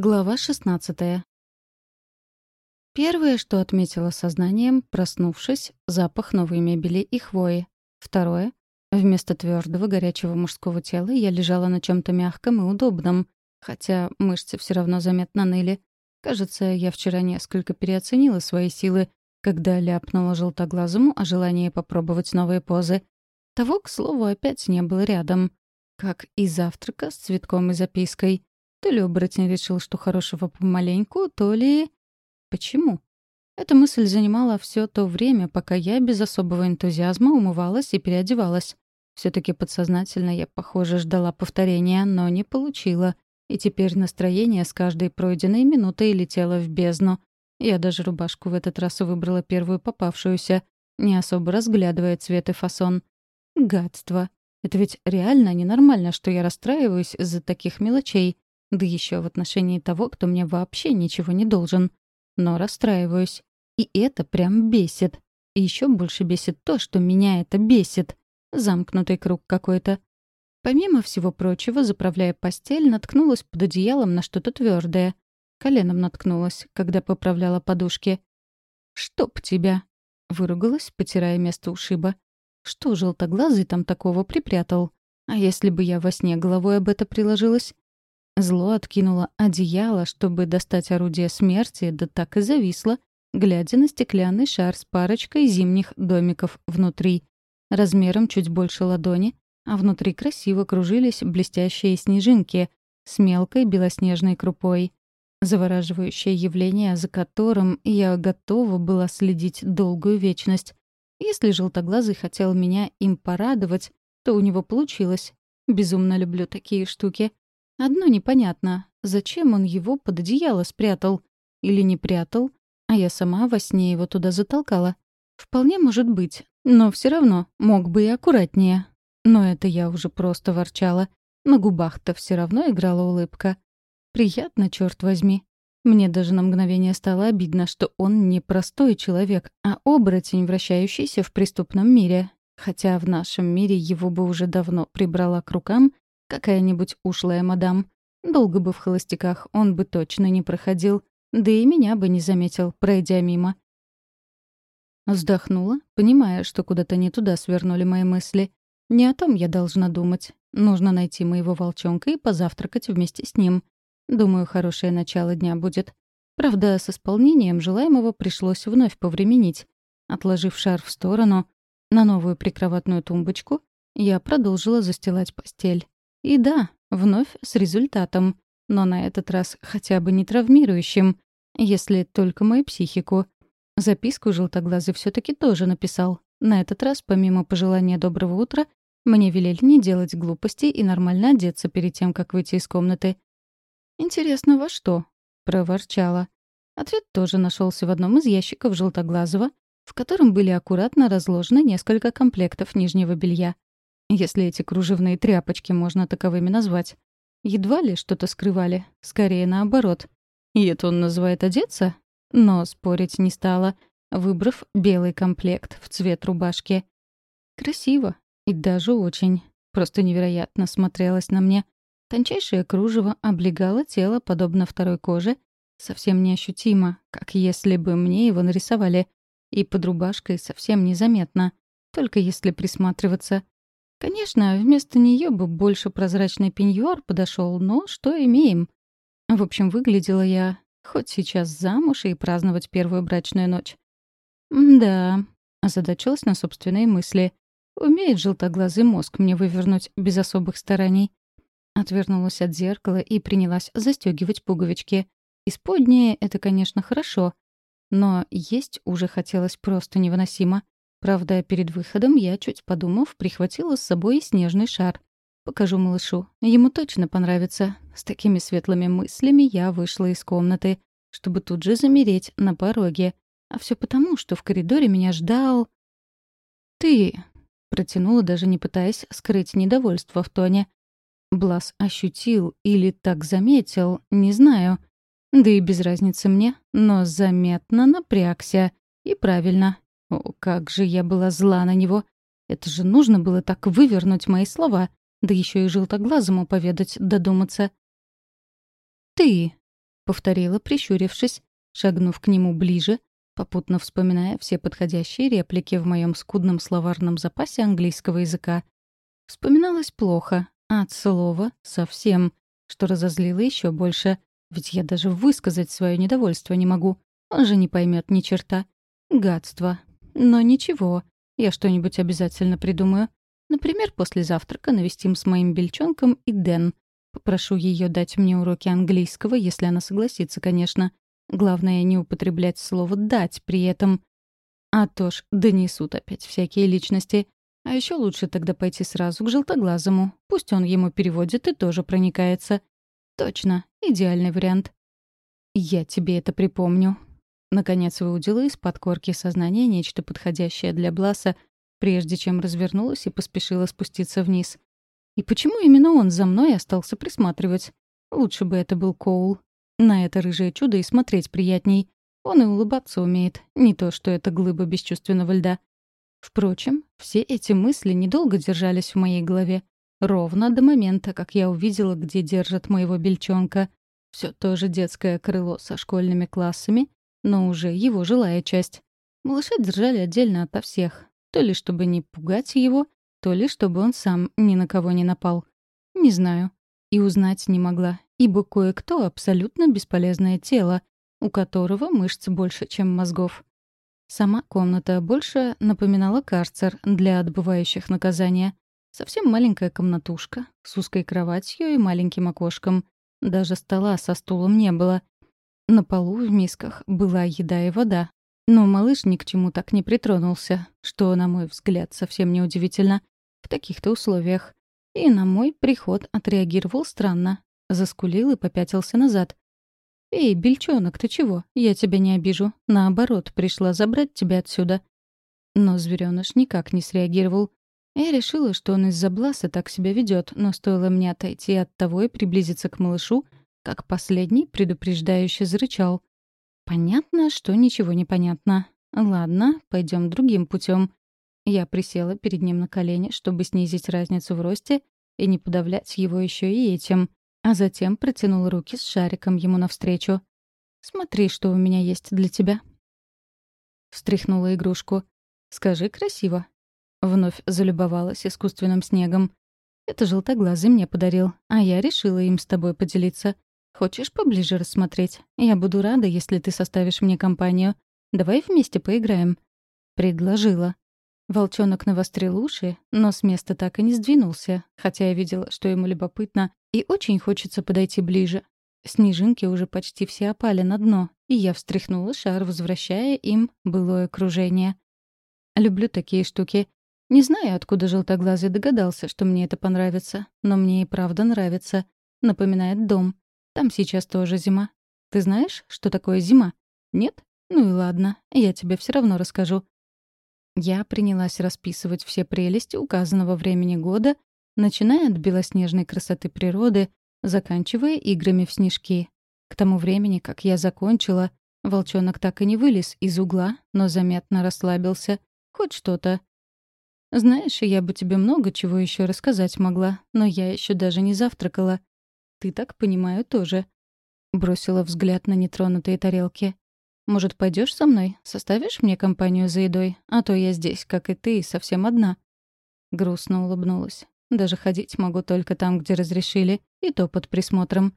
Глава 16 Первое, что отметила сознанием, проснувшись, запах новой мебели и хвои. Второе — вместо твердого горячего мужского тела я лежала на чем то мягком и удобном, хотя мышцы все равно заметно ныли. Кажется, я вчера несколько переоценила свои силы, когда ляпнула желтоглазому о желании попробовать новые позы. Того, к слову, опять не было рядом. Как и завтрака с цветком и запиской — то ли оборотень решил, что хорошего помаленьку, то ли... Почему? Эта мысль занимала все то время, пока я без особого энтузиазма умывалась и переодевалась. все таки подсознательно я, похоже, ждала повторения, но не получила. И теперь настроение с каждой пройденной минутой летело в бездну. Я даже рубашку в этот раз выбрала первую попавшуюся, не особо разглядывая цвет и фасон. Гадство. Это ведь реально ненормально, что я расстраиваюсь из-за таких мелочей. Да еще в отношении того, кто мне вообще ничего не должен. Но расстраиваюсь. И это прям бесит. И еще больше бесит то, что меня это бесит. Замкнутый круг какой-то. Помимо всего прочего, заправляя постель, наткнулась под одеялом на что-то твердое. Коленом наткнулась, когда поправляла подушки. «Чтоб тебя!» — выругалась, потирая место ушиба. «Что желтоглазый там такого припрятал? А если бы я во сне головой об это приложилась? Зло откинуло одеяло, чтобы достать орудие смерти, да так и зависло, глядя на стеклянный шар с парочкой зимних домиков внутри. Размером чуть больше ладони, а внутри красиво кружились блестящие снежинки с мелкой белоснежной крупой. Завораживающее явление, за которым я готова была следить долгую вечность. Если желтоглазый хотел меня им порадовать, то у него получилось. Безумно люблю такие штуки. Одно непонятно, зачем он его под одеяло спрятал? Или не прятал, а я сама во сне его туда затолкала? Вполне может быть, но все равно мог бы и аккуратнее. Но это я уже просто ворчала. На губах-то все равно играла улыбка. Приятно, черт возьми. Мне даже на мгновение стало обидно, что он не простой человек, а оборотень, вращающийся в преступном мире. Хотя в нашем мире его бы уже давно прибрала к рукам Какая-нибудь ушлая мадам. Долго бы в холостяках он бы точно не проходил, да и меня бы не заметил, пройдя мимо. Вздохнула, понимая, что куда-то не туда свернули мои мысли. Не о том я должна думать. Нужно найти моего волчонка и позавтракать вместе с ним. Думаю, хорошее начало дня будет. Правда, с исполнением желаемого пришлось вновь повременить. Отложив шар в сторону, на новую прикроватную тумбочку, я продолжила застилать постель. И да, вновь с результатом, но на этот раз хотя бы не травмирующим, если только мою психику. Записку желтоглазый все таки тоже написал. На этот раз, помимо пожелания доброго утра, мне велели не делать глупостей и нормально одеться перед тем, как выйти из комнаты. «Интересно, во что?» — проворчала. Ответ тоже нашелся в одном из ящиков желтоглазого, в котором были аккуратно разложены несколько комплектов нижнего белья если эти кружевные тряпочки можно таковыми назвать. Едва ли что-то скрывали, скорее наоборот. И это он называет одеться? Но спорить не стала, выбрав белый комплект в цвет рубашки. Красиво. И даже очень. Просто невероятно смотрелось на мне. Тончайшее кружево облегало тело, подобно второй коже, совсем неощутимо, как если бы мне его нарисовали. И под рубашкой совсем незаметно, только если присматриваться — Конечно, вместо нее бы больше прозрачный пеньюар подошел, но что имеем? В общем, выглядела я хоть сейчас замуж и праздновать первую брачную ночь. «Да», — озадачилась на собственные мысли. «Умеет желтоглазый мозг мне вывернуть без особых стараний». Отвернулась от зеркала и принялась застегивать пуговички. Исподнее — это, конечно, хорошо, но есть уже хотелось просто невыносимо. Правда, перед выходом я, чуть подумав, прихватила с собой снежный шар. Покажу малышу. Ему точно понравится. С такими светлыми мыслями я вышла из комнаты, чтобы тут же замереть на пороге. А все потому, что в коридоре меня ждал... «Ты...» — протянула, даже не пытаясь скрыть недовольство в тоне. Блас ощутил или так заметил, не знаю. Да и без разницы мне, но заметно напрягся. И правильно, о, как же я была зла на него! Это же нужно было так вывернуть мои слова, да еще и желтоглазому поведать, додуматься. «Ты!» Повторила, прищурившись, шагнув к нему ближе, попутно вспоминая все подходящие реплики в моем скудном словарном запасе английского языка. Вспоминалось плохо, а от слова — совсем, что разозлило еще больше, ведь я даже высказать свое недовольство не могу. Он же не поймет ни черта. Гадство. Но ничего, я что-нибудь обязательно придумаю. Например, после завтрака навестим с моим бельчонком и Дэн. Попрошу ее дать мне уроки английского, если она согласится, конечно. Главное, не употреблять слово «дать» при этом. А то ж донесут опять всякие личности. А еще лучше тогда пойти сразу к желтоглазому. Пусть он ему переводит и тоже проникается. Точно, идеальный вариант. Я тебе это припомню. Наконец выудила из под корки сознания нечто подходящее для Бласа, прежде чем развернулась и поспешила спуститься вниз. И почему именно он за мной остался присматривать? Лучше бы это был Коул. На это рыжее чудо и смотреть приятней. Он и улыбаться умеет, не то что это глыба бесчувственного льда. Впрочем, все эти мысли недолго держались в моей голове. Ровно до момента, как я увидела, где держат моего бельчонка. Все то же детское крыло со школьными классами, но уже его жилая часть. Малыша держали отдельно ото всех, то ли чтобы не пугать его, то ли чтобы он сам ни на кого не напал. Не знаю. И узнать не могла, ибо кое-кто — абсолютно бесполезное тело, у которого мышц больше, чем мозгов. Сама комната больше напоминала карцер для отбывающих наказания. Совсем маленькая комнатушка с узкой кроватью и маленьким окошком. Даже стола со стулом не было. На полу в мисках была еда и вода, но малыш ни к чему так не притронулся, что, на мой взгляд, совсем неудивительно в таких-то условиях. И на мой приход отреагировал странно. Заскулил и попятился назад. «Эй, бельчонок, ты чего? Я тебя не обижу. Наоборот, пришла забрать тебя отсюда». Но зверёныш никак не среагировал. Я решила, что он из-за Бласа так себя ведет, но стоило мне отойти от того и приблизиться к малышу, как последний предупреждающе зарычал. Понятно, что ничего не понятно. Ладно, пойдем другим путем. Я присела перед ним на колени, чтобы снизить разницу в росте и не подавлять его еще и этим, а затем протянула руки с шариком ему навстречу. «Смотри, что у меня есть для тебя». Встряхнула игрушку. «Скажи красиво». Вновь залюбовалась искусственным снегом. «Это желтоглазый мне подарил, а я решила им с тобой поделиться. Хочешь поближе рассмотреть? Я буду рада, если ты составишь мне компанию. Давай вместе поиграем». Предложила. Волчонок навострил уши, но с места так и не сдвинулся, хотя я видела, что ему любопытно, и очень хочется подойти ближе. Снежинки уже почти все опали на дно, и я встряхнула шар, возвращая им былое окружение. Люблю такие штуки. Не знаю, откуда желтоглазый догадался, что мне это понравится, но мне и правда нравится. Напоминает дом. Там сейчас тоже зима. Ты знаешь, что такое зима? Нет? Ну и ладно, я тебе все равно расскажу. Я принялась расписывать все прелести указанного времени года, начиная от белоснежной красоты природы, заканчивая играми в снежки. К тому времени, как я закончила, волчонок так и не вылез из угла, но заметно расслабился. Хоть что-то. Знаешь, я бы тебе много чего еще рассказать могла, но я еще даже не завтракала. Ты так, понимаю, тоже. Бросила взгляд на нетронутые тарелки. Может, пойдешь со мной? Составишь мне компанию за едой? А то я здесь, как и ты, совсем одна». Грустно улыбнулась. «Даже ходить могу только там, где разрешили, и то под присмотром».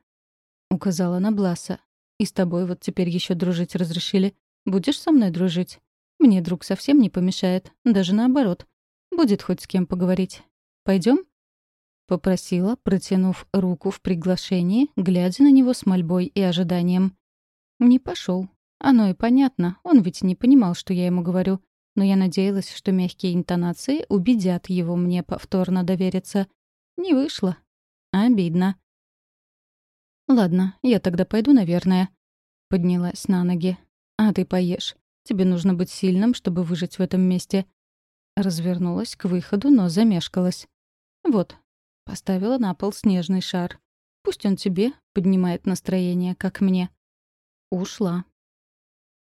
Указала на Бласа. «И с тобой вот теперь еще дружить разрешили. Будешь со мной дружить? Мне друг совсем не помешает, даже наоборот. Будет хоть с кем поговорить. Пойдем? Попросила, протянув руку в приглашении, глядя на него с мольбой и ожиданием. Не пошел. Оно и понятно, он ведь не понимал, что я ему говорю. Но я надеялась, что мягкие интонации убедят его мне повторно довериться. Не вышло. Обидно. «Ладно, я тогда пойду, наверное». Поднялась на ноги. «А ты поешь. Тебе нужно быть сильным, чтобы выжить в этом месте». Развернулась к выходу, но замешкалась. «Вот, Поставила на пол снежный шар. Пусть он тебе поднимает настроение, как мне. Ушла.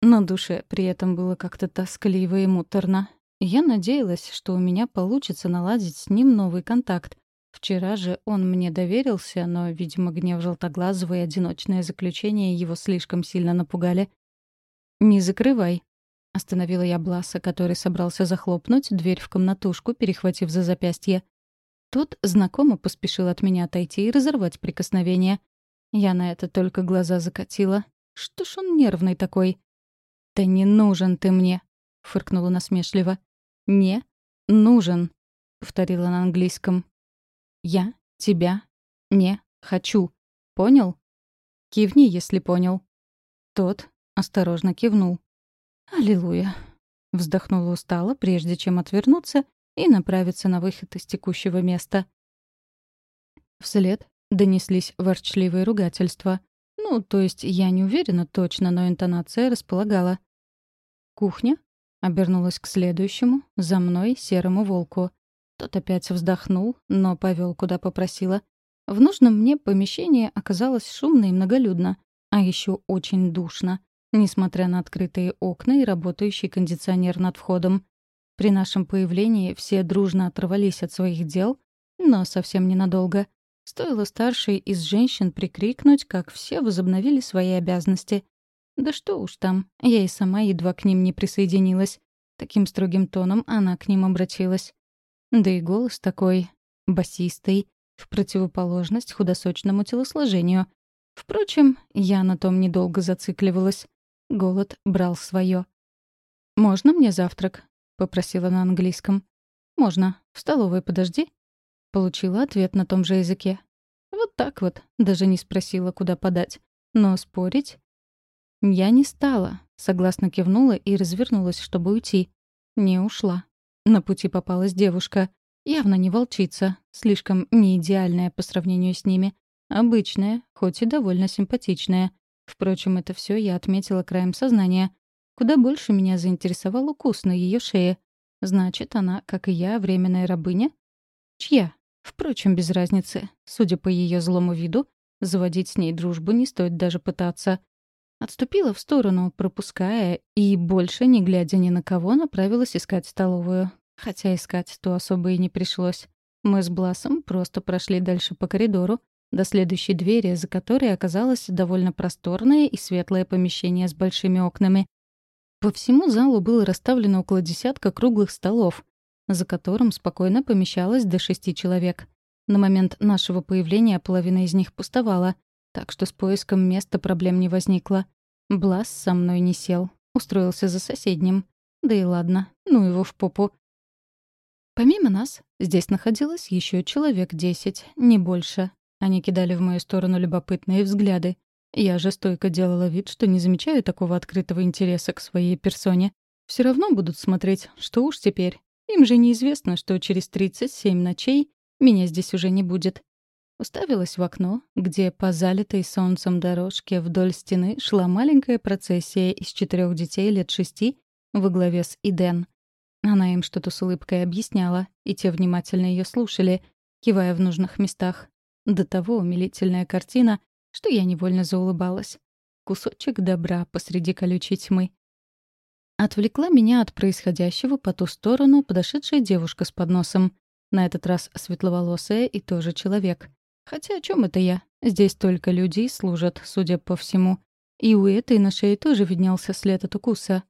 На душе при этом было как-то тоскливо и муторно. Я надеялась, что у меня получится наладить с ним новый контакт. Вчера же он мне доверился, но, видимо, гнев желтоглазого и одиночное заключение его слишком сильно напугали. «Не закрывай», — остановила я Бласа, который собрался захлопнуть дверь в комнатушку, перехватив за запястье. Тот знакомо поспешил от меня отойти и разорвать прикосновение. Я на это только глаза закатила. Что ж он нервный такой? «Да не нужен ты мне», — фыркнула насмешливо. «Не нужен», — повторила на английском. «Я тебя не хочу. Понял?» «Кивни, если понял». Тот осторожно кивнул. «Аллилуйя!» — вздохнула устало, прежде чем отвернуться и направиться на выход из текущего места. Вслед донеслись ворчливые ругательства. Ну, то есть я не уверена точно, но интонация располагала. «Кухня?» — обернулась к следующему, за мной, серому волку. Тот опять вздохнул, но повел, куда попросила. В нужном мне помещении оказалось шумно и многолюдно, а еще очень душно, несмотря на открытые окна и работающий кондиционер над входом. При нашем появлении все дружно оторвались от своих дел, но совсем ненадолго. Стоило старшей из женщин прикрикнуть, как все возобновили свои обязанности. Да что уж там, я и сама едва к ним не присоединилась. Таким строгим тоном она к ним обратилась. Да и голос такой басистый, в противоположность худосочному телосложению. Впрочем, я на том недолго зацикливалась. Голод брал свое. «Можно мне завтрак?» — попросила на английском. «Можно. В столовой подожди». Получила ответ на том же языке. Вот так вот, даже не спросила, куда подать. Но спорить... Я не стала, согласно кивнула и развернулась, чтобы уйти. Не ушла. На пути попалась девушка. Явно не волчица, слишком неидеальная по сравнению с ними. Обычная, хоть и довольно симпатичная. Впрочем, это все я отметила краем сознания. Куда больше меня заинтересовал укус на ее шее. Значит, она, как и я, временная рабыня? Чья? Впрочем, без разницы. Судя по ее злому виду, заводить с ней дружбу не стоит даже пытаться. Отступила в сторону, пропуская, и, больше не глядя ни на кого, направилась искать столовую. Хотя искать то особо и не пришлось. Мы с Бласом просто прошли дальше по коридору, до следующей двери, за которой оказалось довольно просторное и светлое помещение с большими окнами. По всему залу было расставлено около десятка круглых столов, за которым спокойно помещалось до шести человек. На момент нашего появления половина из них пустовала, так что с поиском места проблем не возникло. Блас со мной не сел, устроился за соседним. Да и ладно, ну его в попу. Помимо нас, здесь находилось еще человек десять, не больше. Они кидали в мою сторону любопытные взгляды. Я же стойко делала вид, что не замечаю такого открытого интереса к своей персоне. Все равно будут смотреть, что уж теперь. Им же неизвестно, что через 37 ночей меня здесь уже не будет. Уставилась в окно, где по залитой солнцем дорожке вдоль стены шла маленькая процессия из четырех детей лет шести во главе с Иден. Она им что-то с улыбкой объясняла, и те внимательно ее слушали, кивая в нужных местах. До того умилительная картина, что я невольно заулыбалась. Кусочек добра посреди колючей тьмы. Отвлекла меня от происходящего по ту сторону подошедшая девушка с подносом. На этот раз светловолосая и тоже человек. Хотя о чем это я? Здесь только люди служат, судя по всему. И у этой на шее тоже виднелся след от укуса.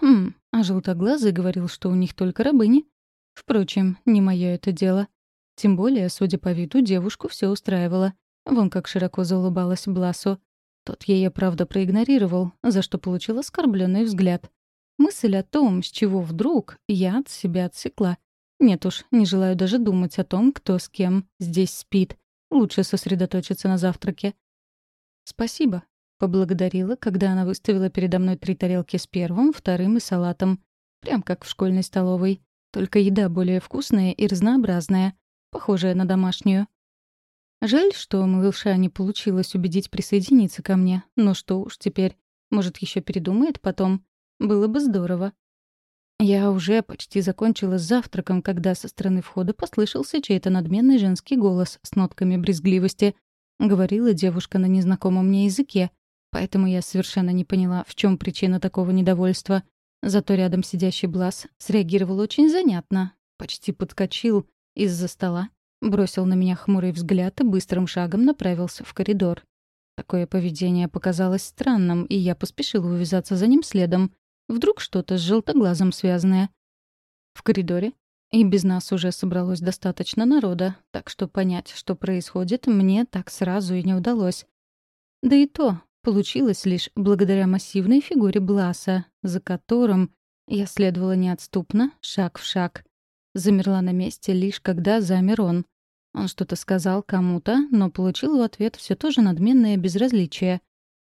Хм, а желтоглазый говорил, что у них только рабыни. Впрочем, не мое это дело. Тем более, судя по виду, девушку все устраивало. Вон как широко заулыбалась Бласу. Тот ее, правда, проигнорировал, за что получил оскорбленный взгляд. Мысль о том, с чего вдруг, я от себя отсекла. Нет уж, не желаю даже думать о том, кто с кем здесь спит. Лучше сосредоточиться на завтраке. «Спасибо», — поблагодарила, когда она выставила передо мной три тарелки с первым, вторым и салатом. Прям как в школьной столовой. Только еда более вкусная и разнообразная, похожая на домашнюю. Жаль, что малыша не получилось убедить присоединиться ко мне. Но что уж теперь. Может, еще передумает потом. Было бы здорово. Я уже почти закончила с завтраком, когда со стороны входа послышался чей-то надменный женский голос с нотками брезгливости. Говорила девушка на незнакомом мне языке, поэтому я совершенно не поняла, в чем причина такого недовольства. Зато рядом сидящий Блас среагировал очень занятно, почти подскочил из-за стола, бросил на меня хмурый взгляд и быстрым шагом направился в коридор. Такое поведение показалось странным, и я поспешила увязаться за ним следом. Вдруг что-то с желтоглазом связанное. В коридоре и без нас уже собралось достаточно народа, так что понять, что происходит, мне так сразу и не удалось. Да и то получилось лишь благодаря массивной фигуре Бласа, за которым я следовала неотступно, шаг в шаг. Замерла на месте лишь когда замер он. Он что-то сказал кому-то, но получил в ответ все то же надменное безразличие.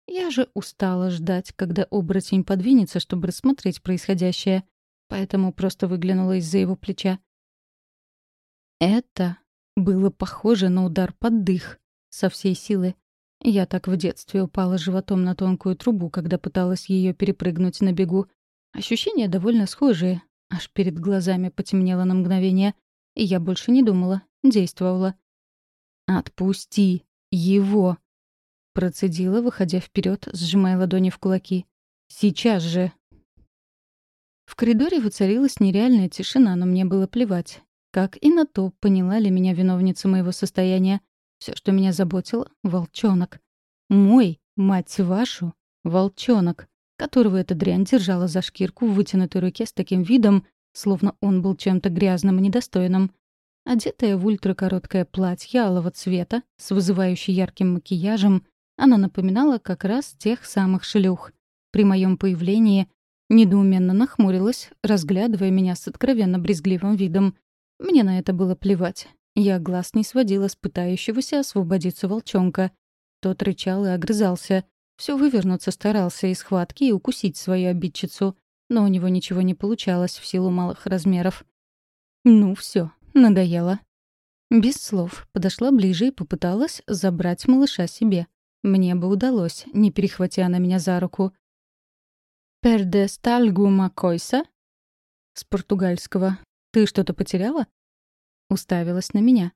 Я же устала ждать, когда оборотень подвинется, чтобы рассмотреть происходящее — поэтому просто выглянула из-за его плеча. Это было похоже на удар под дых со всей силы. Я так в детстве упала животом на тонкую трубу, когда пыталась ее перепрыгнуть на бегу. Ощущения довольно схожие. Аж перед глазами потемнело на мгновение, и я больше не думала, действовала. «Отпусти его!» Процедила, выходя вперед, сжимая ладони в кулаки. «Сейчас же!» В коридоре воцарилась нереальная тишина, но мне было плевать. Как и на то, поняла ли меня виновница моего состояния. Все, что меня заботило — волчонок. Мой, мать вашу, волчонок, которого эта дрянь держала за шкирку в вытянутой руке с таким видом, словно он был чем-то грязным и недостойным. Одетая в ультракороткое платье алого цвета, с вызывающей ярким макияжем, она напоминала как раз тех самых шлюх. При моем появлении Недоуменно нахмурилась, разглядывая меня с откровенно брезгливым видом. Мне на это было плевать. Я глаз не сводила с пытающегося освободиться волчонка. Тот рычал и огрызался. Все вывернуться старался из схватки и укусить свою обидчицу, но у него ничего не получалось в силу малых размеров. Ну все, надоело. Без слов подошла ближе и попыталась забрать малыша себе. Мне бы удалось, не перехватя на меня за руку. «Пердесталь гума койса?» С португальского. «Ты что-то потеряла?» Уставилась на меня.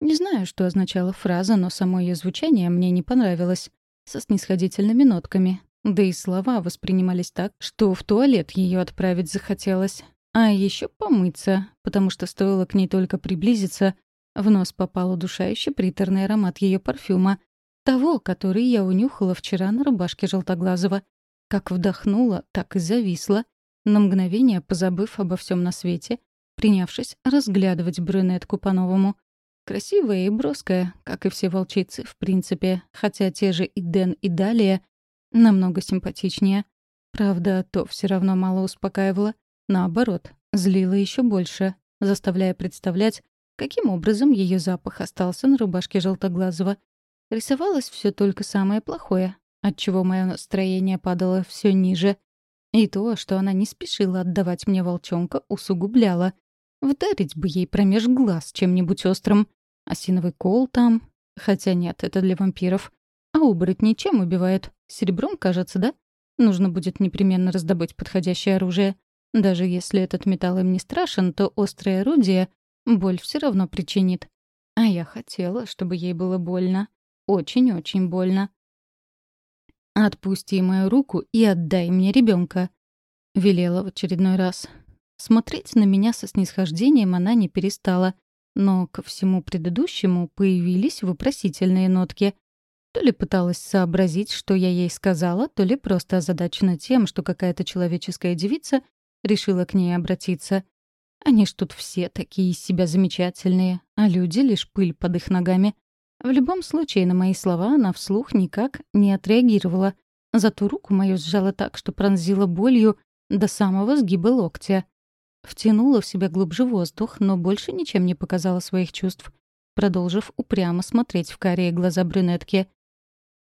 Не знаю, что означала фраза, но само ее звучание мне не понравилось. Со снисходительными нотками. Да и слова воспринимались так, что в туалет ее отправить захотелось. А еще помыться, потому что стоило к ней только приблизиться, в нос попал удушающий приторный аромат ее парфюма, того, который я унюхала вчера на рубашке Желтоглазого. Как вдохнула, так и зависла, на мгновение позабыв обо всем на свете, принявшись разглядывать брюнетку по-новому. Красивая и броская, как и все волчицы, в принципе, хотя те же и Дэн, и Далия намного симпатичнее. Правда, то все равно мало успокаивало. Наоборот, злило еще больше, заставляя представлять, каким образом ее запах остался на рубашке желтоглазого. Рисовалось все только самое плохое, отчего мое настроение падало все ниже. И то, что она не спешила отдавать мне волчонка, усугубляло. Вдарить бы ей промеж глаз чем-нибудь острым. Осиновый кол там. Хотя нет, это для вампиров. А оборотни чем убивают? Серебром, кажется, да? Нужно будет непременно раздобыть подходящее оружие. Даже если этот металл им не страшен, то острое орудие боль все равно причинит. А я хотела, чтобы ей было больно. Очень-очень больно. «Отпусти мою руку и отдай мне ребенка, велела в очередной раз. Смотреть на меня со снисхождением она не перестала, но ко всему предыдущему появились вопросительные нотки. То ли пыталась сообразить, что я ей сказала, то ли просто озадачена тем, что какая-то человеческая девица решила к ней обратиться. Они ж тут все такие из себя замечательные, а люди — лишь пыль под их ногами. В любом случае, на мои слова она вслух никак не отреагировала. Зато руку мою сжала так, что пронзила болью до самого сгиба локтя. Втянула в себя глубже воздух, но больше ничем не показала своих чувств, продолжив упрямо смотреть в карие глаза брюнетки.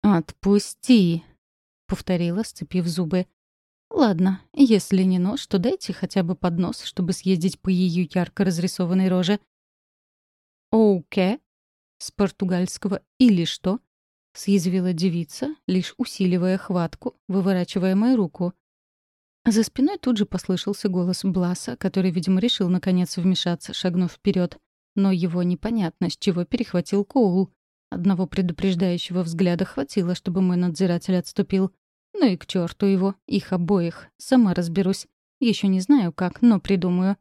«Отпусти!» — повторила, сцепив зубы. «Ладно, если не нож, то дайте хотя бы поднос, чтобы съездить по ее ярко разрисованной роже». «Оуке?» «С португальского или что?» — съязвила девица, лишь усиливая хватку, выворачивая мою руку. За спиной тут же послышался голос Бласа, который, видимо, решил наконец вмешаться, шагнув вперед. Но его непонятно, с чего перехватил Коул. Одного предупреждающего взгляда хватило, чтобы мой надзиратель отступил. Ну и к черту его, их обоих. Сама разберусь. Еще не знаю как, но придумаю.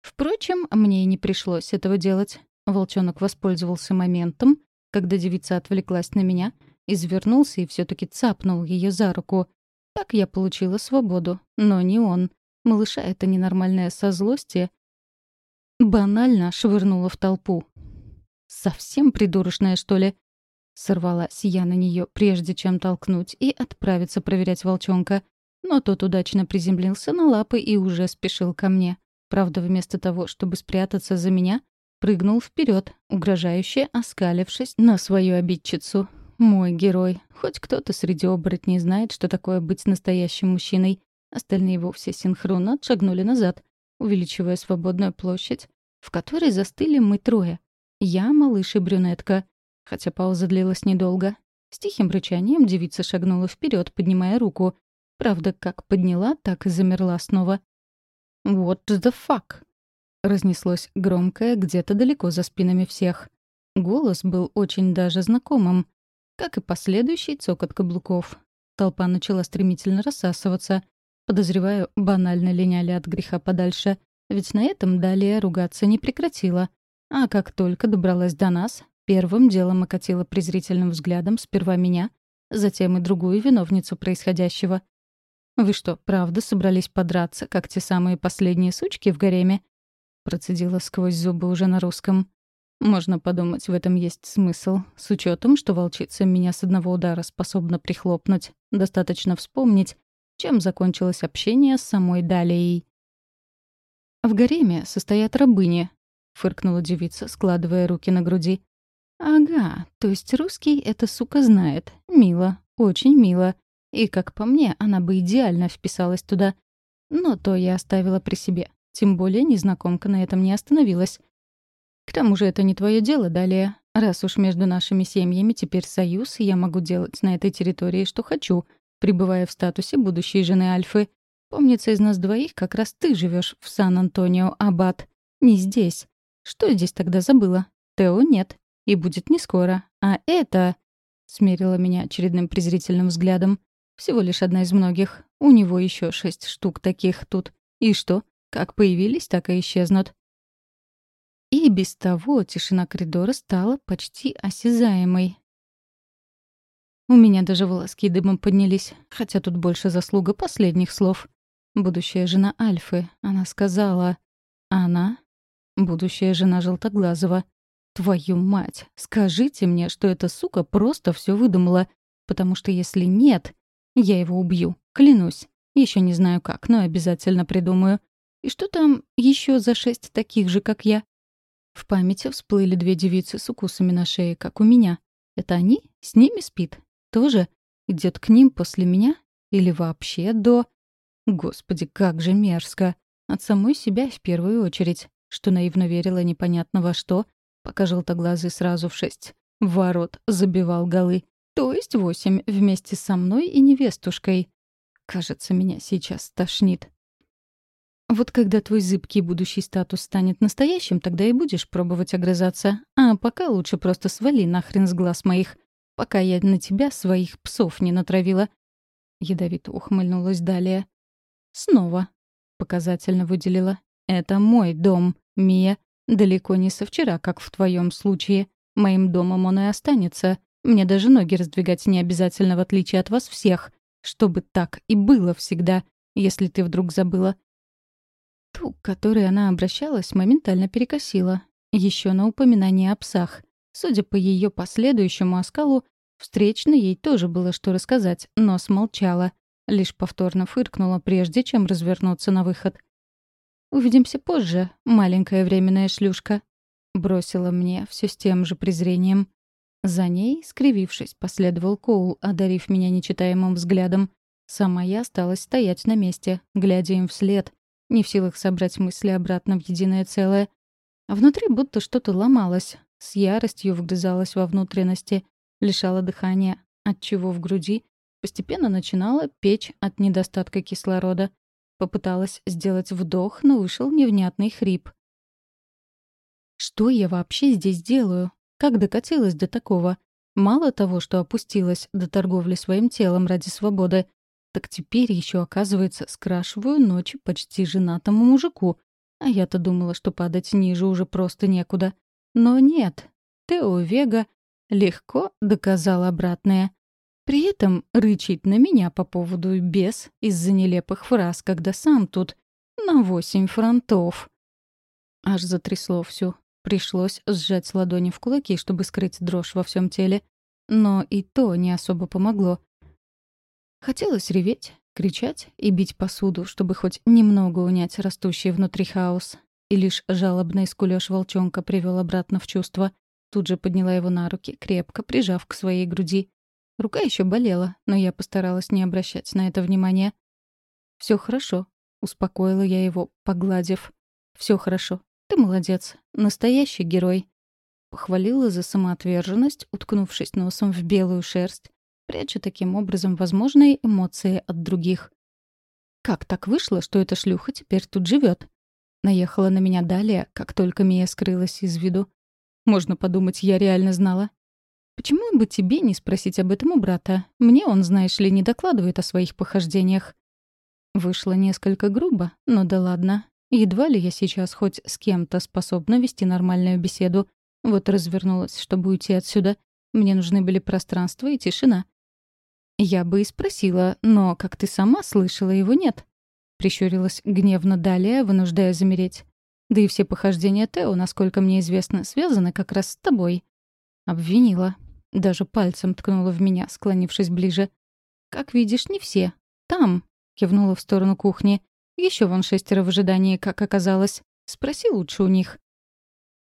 Впрочем, мне и не пришлось этого делать. волчонок воспользовался моментом, когда девица отвлеклась на меня, извернулся и все таки цапнул ее за руку. Так я получила свободу, но не он. Малыша это ненормальное со злости банально швырнула в толпу. «Совсем придурочная, что ли?» Сорвалась я на нее, прежде чем толкнуть и отправиться проверять волчонка. Но тот удачно приземлился на лапы и уже спешил ко мне. Правда, вместо того, чтобы спрятаться за меня, прыгнул вперед, угрожающе оскалившись на свою обидчицу. Мой герой. Хоть кто-то среди оборотней знает, что такое быть настоящим мужчиной. Остальные вовсе синхронно отшагнули назад, увеличивая свободную площадь, в которой застыли мы трое. Я, малыш и брюнетка. Хотя пауза длилась недолго. С тихим рычанием девица шагнула вперед, поднимая руку. Правда, как подняла, так и замерла снова. «What the fuck?» Разнеслось громкое где-то далеко за спинами всех. Голос был очень даже знакомым, как и последующий цокот каблуков. Толпа начала стремительно рассасываться. Подозреваю, банально линяли от греха подальше, ведь на этом далее ругаться не прекратила. А как только добралась до нас, первым делом окатила презрительным взглядом сперва меня, затем и другую виновницу происходящего. «Вы что, правда собрались подраться, как те самые последние сучки в гареме?» Процедила сквозь зубы уже на русском. Можно подумать, в этом есть смысл. С учетом, что волчица меня с одного удара способна прихлопнуть. Достаточно вспомнить, чем закончилось общение с самой Далией. «В гареме состоят рабыни», — фыркнула девица, складывая руки на груди. «Ага, то есть русский эта сука знает. Мило, очень мило. И, как по мне, она бы идеально вписалась туда. Но то я оставила при себе. Тем более незнакомка на этом не остановилась. К тому же это не твое дело далее. Раз уж между нашими семьями теперь союз, я могу делать на этой территории, что хочу, пребывая в статусе будущей жены Альфы. Помнится, из нас двоих как раз ты живешь в Сан-Антонио, Аббат. Не здесь. Что здесь тогда забыла? Тео нет. И будет не скоро. А это... Смерила меня очередным презрительным взглядом. Всего лишь одна из многих. У него еще шесть штук таких тут. И что? Как появились, так и исчезнут. И без того тишина коридора стала почти осязаемой. У меня даже волоски дымом поднялись, хотя тут больше заслуга последних слов. Будущая жена Альфы, она сказала... Она? Будущая жена Желтоглазого. Твою мать, скажите мне, что эта сука просто все выдумала, потому что если нет, я его убью, клянусь. Еще не знаю как, но обязательно придумаю. И что там еще за шесть таких же, как я? В памяти всплыли две девицы с укусами на шее, как у меня. Это они? С ними спит? Тоже? Идет к ним после меня? Или вообще до... Господи, как же мерзко. От самой себя в первую очередь, что наивно верила непонятно во что, пока желтоглазый сразу в шесть. ворот забивал голы. То есть восемь вместе со мной и невестушкой. Кажется, меня сейчас тошнит. Вот когда твой зыбкий будущий статус станет настоящим, тогда и будешь пробовать огрызаться. А пока лучше просто свали нахрен с глаз моих, пока я на тебя своих псов не натравила. Ядовито ухмыльнулась далее. Снова. Показательно выделила. Это мой дом, Мия. Далеко не со вчера, как в твоем случае. Моим домом он и останется. Мне даже ноги раздвигать не обязательно, в отличие от вас всех. Чтобы так и было всегда, если ты вдруг забыла. Ту, к которой она обращалась, моментально перекосила. Еще на упоминание о псах. Судя по ее последующему оскалу, встречно ей тоже было что рассказать, но смолчала. Лишь повторно фыркнула, прежде чем развернуться на выход. «Увидимся позже, маленькая временная шлюшка», — бросила мне все с тем же презрением. За ней, скривившись, последовал Коул, одарив меня нечитаемым взглядом. Сама я осталась стоять на месте, глядя им вслед, не в силах собрать мысли обратно в единое целое. Внутри будто что-то ломалось, с яростью вгрызалось во внутренности, лишало дыхания, отчего в груди постепенно начинала печь от недостатка кислорода. Попыталась сделать вдох, но вышел невнятный хрип. Что я вообще здесь делаю? Как докатилась до такого? Мало того, что опустилась до торговли своим телом ради свободы, так теперь еще, оказывается, скрашиваю ночи почти женатому мужику. А я-то думала, что падать ниже уже просто некуда. Но нет, Тео Вега легко доказал обратное. При этом рычить на меня по поводу бес из-за нелепых фраз, когда сам тут на восемь фронтов. Аж затрясло всю. Пришлось сжать ладони в кулаки, чтобы скрыть дрожь во всем теле. Но и то не особо помогло. Хотелось реветь, кричать и бить посуду, чтобы хоть немного унять растущий внутри хаос. И лишь жалобный скулёж волчонка привел обратно в чувство. Тут же подняла его на руки, крепко прижав к своей груди. Рука еще болела, но я постаралась не обращать на это внимания. Все хорошо», — успокоила я его, погладив. Все хорошо. Ты молодец. Настоящий герой». Похвалила за самоотверженность, уткнувшись носом в белую шерсть, пряча таким образом возможные эмоции от других. Как так вышло, что эта шлюха теперь тут живет? Наехала на меня далее, как только Мия скрылась из виду. Можно подумать, я реально знала. Почему бы тебе не спросить об этом у брата? Мне он, знаешь ли, не докладывает о своих похождениях. Вышло несколько грубо, но да ладно. Едва ли я сейчас хоть с кем-то способна вести нормальную беседу. Вот развернулась, чтобы уйти отсюда. Мне нужны были пространство и тишина. Я бы и спросила, но, как ты сама слышала, его нет. Прищурилась гневно далее, вынуждая замереть. Да и все похождения Тео, насколько мне известно, связаны как раз с тобой. Обвинила. Даже пальцем ткнула в меня, склонившись ближе. «Как видишь, не все. Там», — кивнула в сторону кухни. Еще вон шестеро в ожидании, как оказалось. Спроси лучше у них».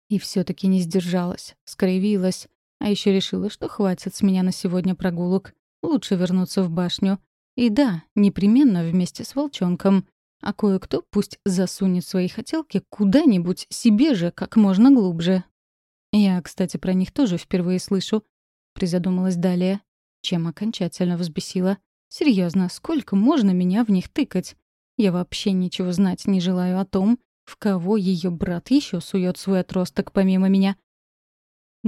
И все таки не сдержалась, скривилась. А еще решила, что хватит с меня на сегодня прогулок. Лучше вернуться в башню. И да, непременно вместе с волчонком. А кое-кто пусть засунет свои хотелки куда-нибудь себе же как можно глубже. Я, кстати, про них тоже впервые слышу. Призадумалась далее. Чем окончательно взбесила. Серьезно, сколько можно меня в них тыкать? Я вообще ничего знать не желаю о том, в кого ее брат еще сует свой отросток помимо меня.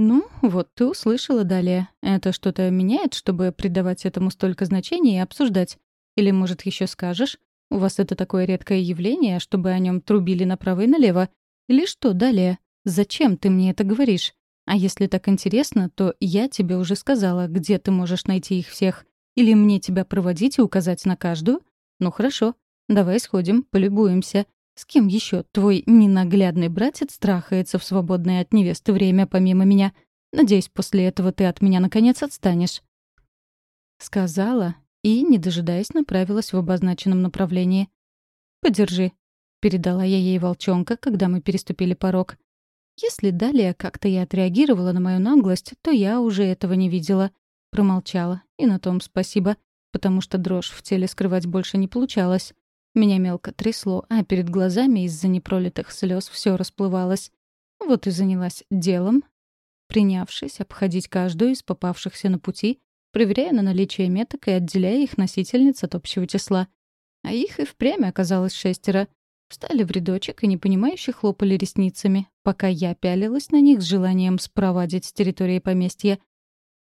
Ну, вот ты услышала далее. Это что-то меняет, чтобы придавать этому столько значения и обсуждать? Или, может, еще скажешь? У вас это такое редкое явление, чтобы о нем трубили направо и налево? Или что далее? Зачем ты мне это говоришь? А если так интересно, то я тебе уже сказала, где ты можешь найти их всех. Или мне тебя проводить и указать на каждую? Ну хорошо, Давай сходим, полюбуемся. С кем еще твой ненаглядный братец трахается в свободное от невесты время помимо меня? Надеюсь, после этого ты от меня наконец отстанешь». Сказала и, не дожидаясь, направилась в обозначенном направлении. «Подержи», — передала я ей волчонка, когда мы переступили порог. Если далее как-то я отреагировала на мою наглость, то я уже этого не видела. Промолчала, и на том спасибо, потому что дрожь в теле скрывать больше не получалось. Меня мелко трясло, а перед глазами из-за непролитых слез все расплывалось. Вот и занялась делом, принявшись обходить каждую из попавшихся на пути, проверяя на наличие меток и отделяя их носительниц от общего числа. А их и впрямь оказалось шестеро. Встали в рядочек и непонимающе хлопали ресницами, пока я пялилась на них с желанием спровадить с территории поместья.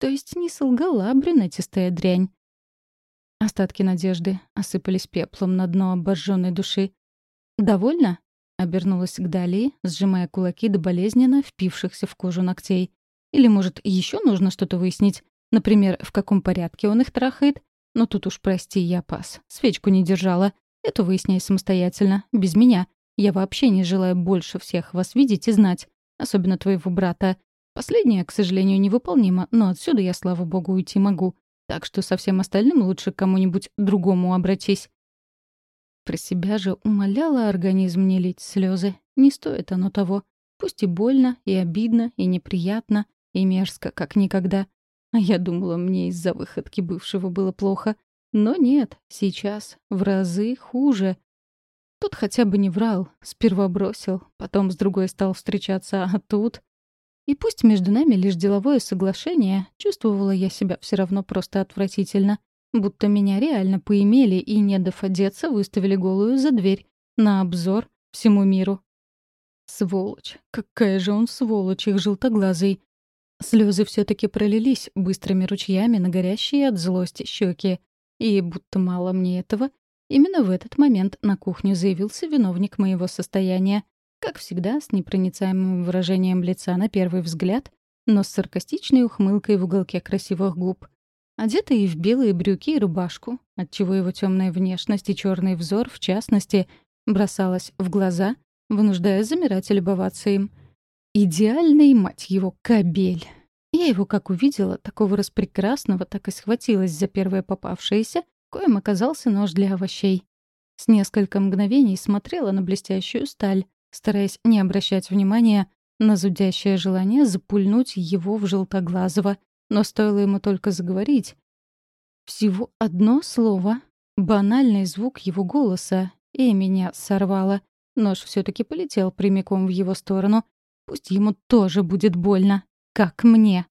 То есть не солгала брюнетистая дрянь. Остатки надежды осыпались пеплом на дно обожженной души. «Довольно?» — обернулась к Далии, сжимая кулаки до болезненно впившихся в кожу ногтей. «Или, может, еще нужно что-то выяснить? Например, в каком порядке он их трахает? Но тут уж, прости, я пас. Свечку не держала. Это выясняй самостоятельно, без меня. Я вообще не желаю больше всех вас видеть и знать. Особенно твоего брата. Последнее, к сожалению, невыполнимо, но отсюда я, слава богу, уйти могу. Так что со всем остальным лучше к кому-нибудь другому обратись. Про себя же умоляла организм не лить слезы. Не стоит оно того. Пусть и больно, и обидно, и неприятно, и мерзко, как никогда. А я думала, мне из-за выходки бывшего было плохо. Но нет, сейчас в разы хуже. Тут хотя бы не врал, сперва бросил, потом с другой стал встречаться, а тут... И пусть между нами лишь деловое соглашение, чувствовала я себя все равно просто отвратительно. Будто меня реально поимели и, не дав одеться, выставили голую за дверь. На обзор всему миру. Сволочь. Какая же он сволочь, их желтоглазый. Слезы все таки пролились быстрыми ручьями на горящие от злости щеки. И, будто мало мне этого, именно в этот момент на кухню заявился виновник моего состояния. Как всегда, с непроницаемым выражением лица на первый взгляд, но с саркастичной ухмылкой в уголке красивых губ. Одетый в белые брюки и рубашку, отчего его темная внешность и черный взор, в частности, бросалась в глаза, вынуждая замирать и любоваться им. Идеальный, мать его, кабель. Я его как увидела, такого распрекрасного, так и схватилась за первое попавшееся, коим оказался нож для овощей. С несколько мгновений смотрела на блестящую сталь, стараясь не обращать внимания на зудящее желание запульнуть его в желтоглазого, но стоило ему только заговорить. Всего одно слово, банальный звук его голоса, и меня сорвало. Нож все таки полетел прямиком в его сторону. Пусть ему тоже будет больно, как мне.